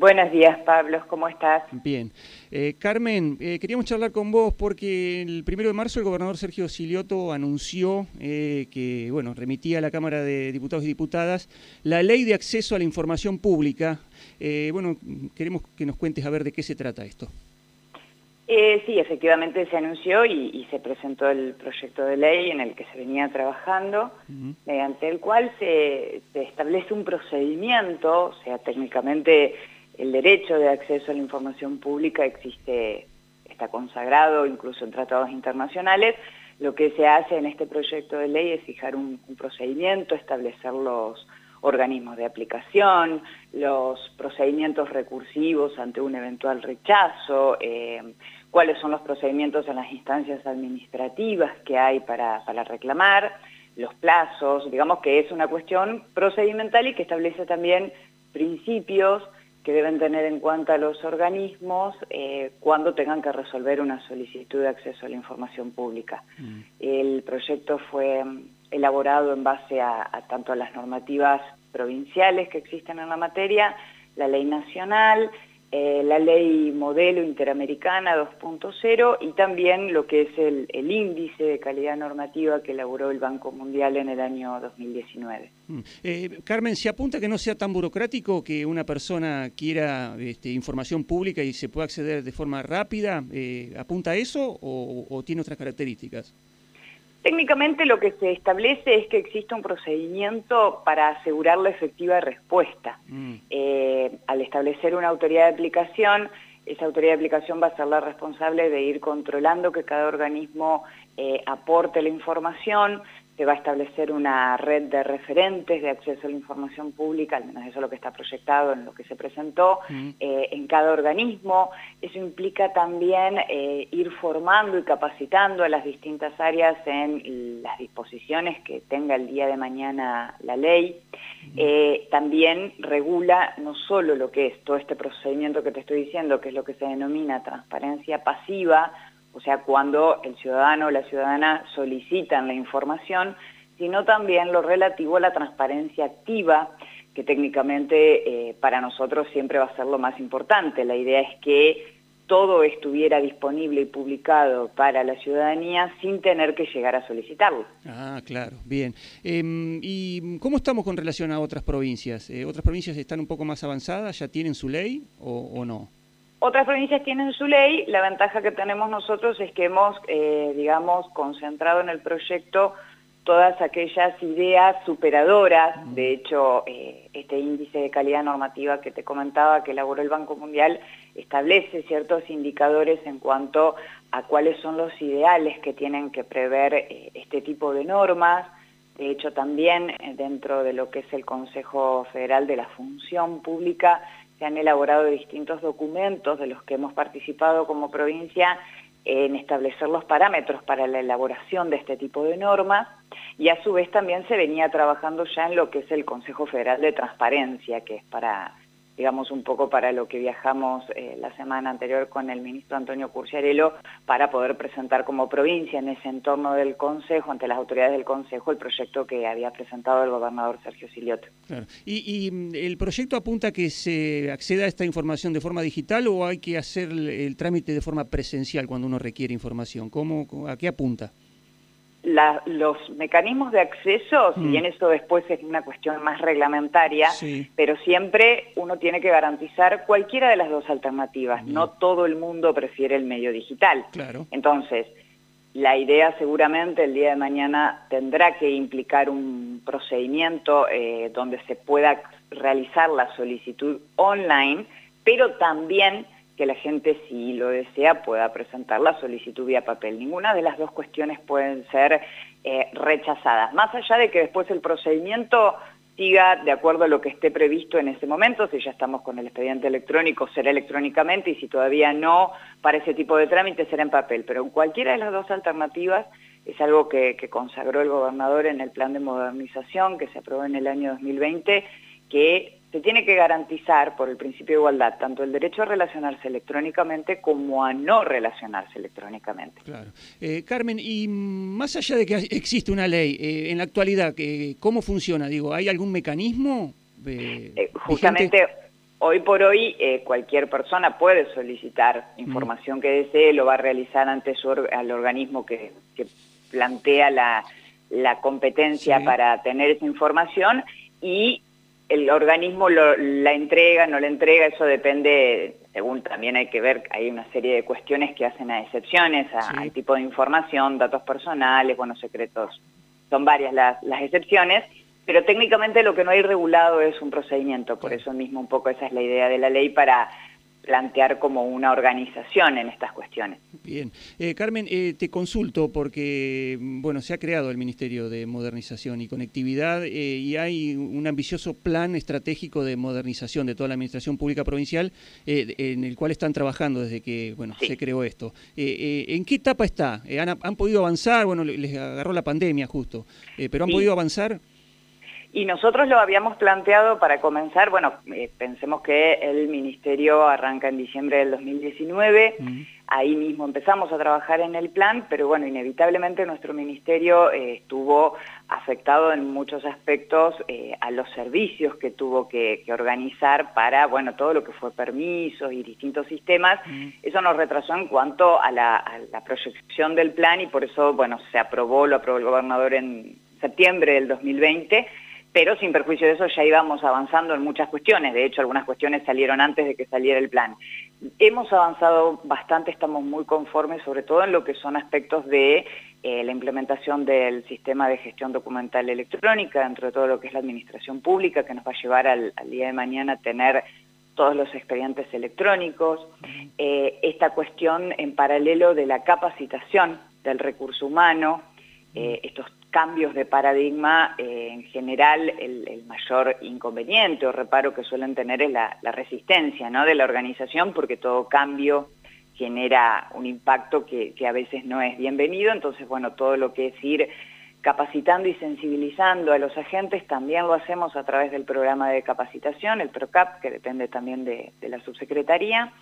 Buenos días, Pablo. ¿Cómo estás? Bien. Eh, Carmen, eh, queríamos charlar con vos porque el primero de marzo el gobernador Sergio Silioto anunció eh, que, bueno, remitía a la Cámara de Diputados y Diputadas la ley de acceso a la información pública. bueno, queremos que nos cuentes a ver de qué se trata esto. sí, efectivamente se anunció y, se presentó el proyecto de ley en el que se venía trabajando, mediante el cual se, se establece un procedimiento, o sea, técnicamente el derecho de acceso a la información pública existe, está consagrado incluso en tratados internacionales. Lo que se hace en este proyecto de ley es fijar un, procedimiento, establecer los organismos de aplicación, los procedimientos recursivos ante un eventual rechazo, eh, cuáles son los procedimientos en las instancias administrativas que hay para, para reclamar, los plazos, digamos que es una cuestión procedimental y que establece también principios que deben tener en cuenta los organismos eh, cuando tengan que resolver una solicitud de acceso a la información pública. Mm. El proyecto fue elaborado en base a, tanto a las normativas provinciales que existen en la materia, la ley nacional, eh, la ley modelo interamericana 2.0 y también lo que es el, índice de calidad normativa que elaboró el Banco Mundial en el año 2019. Mm. Eh, Carmen, ¿se apunta que no sea tan burocrático que una persona quiera este, información pública y se pueda acceder de forma rápida? Eh, ¿Apunta a eso o tiene otras características? Técnicamente lo que se establece es que existe un procedimiento para asegurar la efectiva respuesta. Mm. Establecer una autoridad de aplicación, esa autoridad de aplicación va a ser la responsable de ir controlando que cada organismo eh, aporte la información, se va a establecer una red de referentes de acceso a la información pública, al menos eso es lo que está proyectado en lo que se presentó, eh, en cada organismo. Eso implica también eh, ir formando y capacitando a las distintas áreas en las disposiciones que tenga el día de mañana la ley. Eh, también regula no solo lo que es todo este procedimiento que te estoy diciendo, que es lo que se denomina transparencia pasiva, o sea, cuando el ciudadano o la ciudadana solicitan la información, sino también lo relativo a la transparencia activa, que técnicamente eh, para nosotros siempre va a ser lo más importante. La idea es que todo estuviera disponible y publicado para la ciudadanía sin tener que llegar a solicitarlo. Ah, claro, bien. Em, ¿Y cómo estamos con relación a otras provincias? Eh, ¿Otras provincias están un poco más avanzadas, ya tienen su ley o no? Otras provincias tienen su ley, la ventaja que tenemos nosotros es que hemos, eh, digamos, concentrado en el proyecto todas aquellas ideas superadoras, de hecho, eh, este índice de calidad normativa que te comentaba que elaboró el Banco Mundial establece ciertos indicadores en cuanto a cuáles son los ideales que tienen que prever eh, este tipo de normas, de hecho también dentro de lo que es el Consejo Federal de la Función Pública se han elaborado distintos documentos de los que hemos participado como provincia en establecer los parámetros para la elaboración de este tipo de normas y a su vez también se venía trabajando ya en lo que es el Consejo Federal de Transparencia, que es para digamos, un poco para lo que viajamos eh, la semana anterior con el ministro Antonio Curciarello para poder presentar como provincia en ese entorno del Consejo, ante las autoridades del Consejo, el proyecto que había presentado el gobernador Sergio Silioto. ¿Y, mm, el proyecto apunta a que se acceda a esta información de forma digital o hay que hacer el, trámite de forma presencial cuando uno requiere información? ¿Cómo, ¿A qué apunta? Los mecanismos de acceso, si mm. bien eso después es una cuestión más reglamentaria, pero siempre uno tiene que garantizar cualquiera de las dos alternativas. No todo el mundo prefiere el medio digital. Claro. Entonces, la idea seguramente el día de mañana tendrá que implicar un procedimiento eh, donde se pueda realizar la solicitud online, pero también que la gente, si lo desea, pueda presentar la solicitud vía papel. Ninguna de las dos cuestiones pueden ser eh, rechazadas. Más allá de que después el procedimiento siga de acuerdo a lo que esté previsto en ese momento, si ya estamos con el expediente electrónico, será electrónicamente, y si todavía no, para ese tipo de trámite será en papel. Pero en cualquiera de las dos alternativas es algo que, que consagró el gobernador en el plan de modernización que se aprobó en el año 2020, que se tiene que garantizar por el principio de igualdad tanto el derecho a relacionarse electrónicamente como a no relacionarse electrónicamente. Claro. Eh, Carmen, y más allá de que existe una ley, eh, en la actualidad, ¿cómo funciona? Digo, ¿hay algún mecanismo? Eh, justamente hoy por hoy eh, cualquier persona puede solicitar información que desee, lo va a realizar ante su al organismo que, plantea la, competencia para tener esa información y el organismo la entrega, no la entrega, eso depende, según también hay que ver, hay una serie de cuestiones que hacen a excepciones al tipo de información, datos personales, buenos secretos, son varias las, las excepciones, pero técnicamente lo que no hay regulado es un procedimiento, por eso mismo un poco esa es la idea de la ley para plantear como una organización en estas cuestiones. Bien. Eh, Carmen, eh, te consulto porque, bueno, se ha creado el Ministerio de Modernización y Conectividad eh, y hay un ambicioso plan estratégico de modernización de toda la administración pública provincial en el cual están trabajando desde que, bueno, se creó esto. ¿En qué etapa está? ¿Han, ¿Han, podido avanzar? Bueno, les agarró la pandemia justo, pero ¿han podido avanzar? Y nosotros lo habíamos planteado para comenzar, bueno, eh, pensemos que el Ministerio arranca en diciembre del 2019, ahí mismo empezamos a trabajar en el plan, pero bueno, inevitablemente nuestro Ministerio eh, estuvo afectado en muchos aspectos eh, a los servicios que tuvo que, organizar para, bueno, todo lo que fue permisos y distintos sistemas, eso nos retrasó en cuanto a la, a la proyección del plan y por eso, bueno, se aprobó, lo aprobó el gobernador en septiembre del 2020, pero sin perjuicio de eso ya íbamos avanzando en muchas cuestiones, de hecho algunas cuestiones salieron antes de que saliera el plan. Hemos avanzado bastante, estamos muy conformes, sobre todo en lo que son aspectos de eh, la implementación del sistema de gestión documental electrónica, dentro de todo lo que es la administración pública, que nos va a llevar al, día de mañana a tener todos los expedientes electrónicos, eh, esta cuestión en paralelo de la capacitación del recurso humano, eh, estos cambios de paradigma, eh, en general el, mayor inconveniente o reparo que suelen tener es la, resistencia ¿no? de la organización porque todo cambio genera un impacto que, a veces no es bienvenido, entonces bueno, todo lo que es ir capacitando y sensibilizando a los agentes también lo hacemos a través del programa de capacitación, el PROCAP, que depende también de, de la subsecretaría,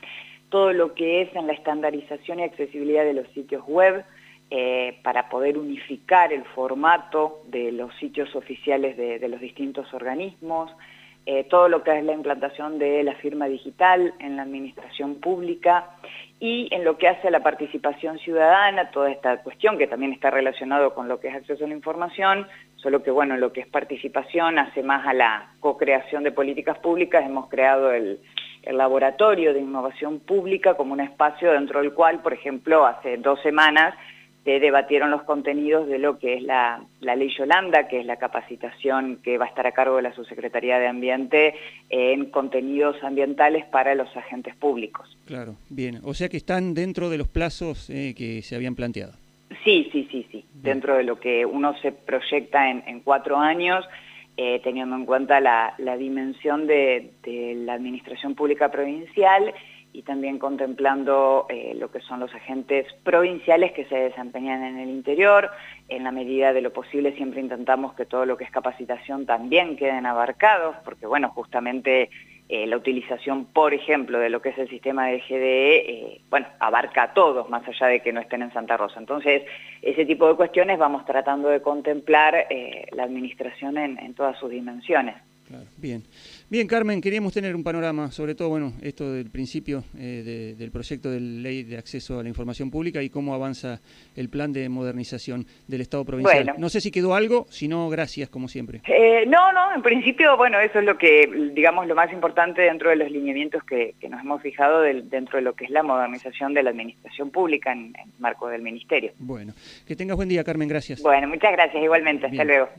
todo lo que es en la estandarización y accesibilidad de los sitios web, eh, para poder unificar el formato de los sitios oficiales de, los distintos organismos, eh, todo lo que es la implantación de la firma digital en la administración pública y en lo que hace a la participación ciudadana, toda esta cuestión que también está relacionado con lo que es acceso a la información, solo que bueno, lo que es participación hace más a la co-creación de políticas públicas, hemos creado el, el Laboratorio de Innovación Pública como un espacio dentro del cual, por ejemplo, hace dos semanas se debatieron los contenidos de lo que es la, ley Yolanda, que es la capacitación que va a estar a cargo de la Subsecretaría de Ambiente en contenidos ambientales para los agentes públicos. Claro, bien. O sea que están dentro de los plazos eh, que se habían planteado. Sí, sí, sí, sí. Dentro de lo que uno se proyecta en, cuatro años, eh, teniendo en cuenta la, dimensión de, de la administración pública provincial y también contemplando eh, lo que son los agentes provinciales que se desempeñan en el interior. En la medida de lo posible siempre intentamos que todo lo que es capacitación también queden abarcados, porque bueno, justamente eh, la utilización, por ejemplo, de lo que es el sistema de GDE, eh, bueno, abarca a todos, más allá de que no estén en Santa Rosa. Entonces, ese tipo de cuestiones vamos tratando de contemplar la administración en, todas sus dimensiones. Bien. Bien, Carmen, queríamos tener un panorama, sobre todo, bueno, esto del principio eh, del proyecto de ley de acceso a la información pública y cómo avanza el plan de modernización del Estado provincial. No sé si quedó algo, si no, gracias, como siempre. Eh, no, no, en principio, bueno, eso es lo que, digamos, lo más importante dentro de los lineamientos que, nos hemos fijado dentro de lo que es la modernización de la administración pública en, el marco del Ministerio. Bueno, que tengas buen día, Carmen, gracias. Bueno, muchas gracias, igualmente, hasta luego.